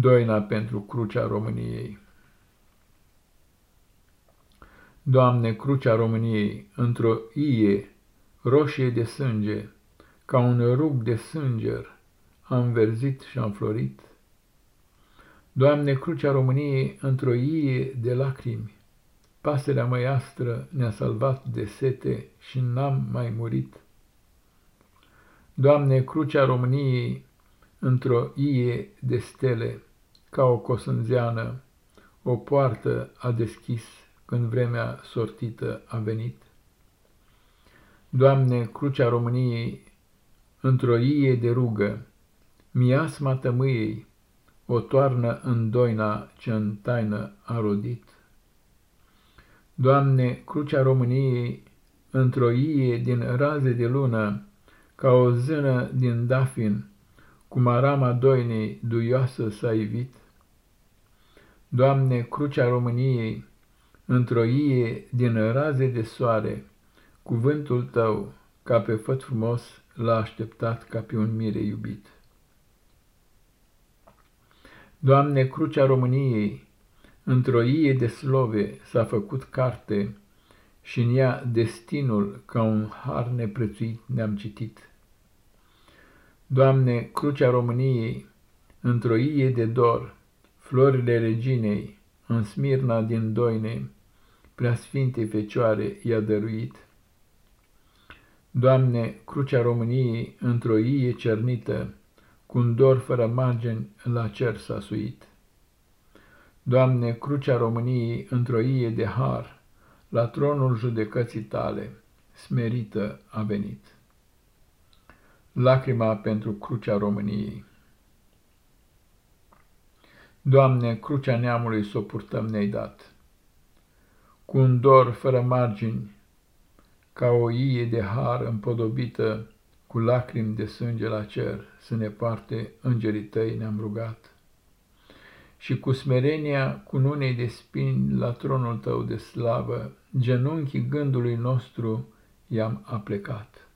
Doina pentru crucea României Doamne, crucea României, într-o ie roșie de sânge, ca un rug de sânger, am verzit și am florit. Doamne, crucea României, într-o ie de lacrimi, pasărea măiastră ne-a salvat de sete și n-am mai murit. Doamne, crucea României, într-o ie de stele, ca o cosânzeană, o poartă a deschis când vremea sortită a venit. Doamne, crucea României, într-o ie de rugă, miasma tămâiei, o toarnă în doina ce în taină a rodit. Doamne, crucea României, într-o ie din raze de lună, ca o zână din dafin, cu marama doinei duioasă s-a ivit. Doamne, crucea României, într-o ie din raze de soare, cuvântul Tău, ca pe făt frumos, l-a așteptat ca pe un mire iubit. Doamne, crucea României, într-o ie de slove s-a făcut carte și în ea destinul ca un har neprețuit ne-am citit. Doamne, crucea României, într-o ie de dor, florile reginei, în Smirna din Doine, preasfinte Fecioare i-a dăruit. Doamne, crucea României, într-o ie cernită, cu un dor fără margini, la cer s-a suit. Doamne, crucea României, într-o ie de har, la tronul judecății tale, smerită a venit. Lacrima pentru crucea României Doamne, crucea neamului s-o purtăm ne-ai dat. Cu un dor fără margini, ca o ie de har împodobită, cu lacrimi de sânge la cer, să ne parte îngerii tăi ne-am rugat. Și cu smerenia cu nunei de spini la tronul tău de slavă, genunchii gândului nostru i-am aplecat.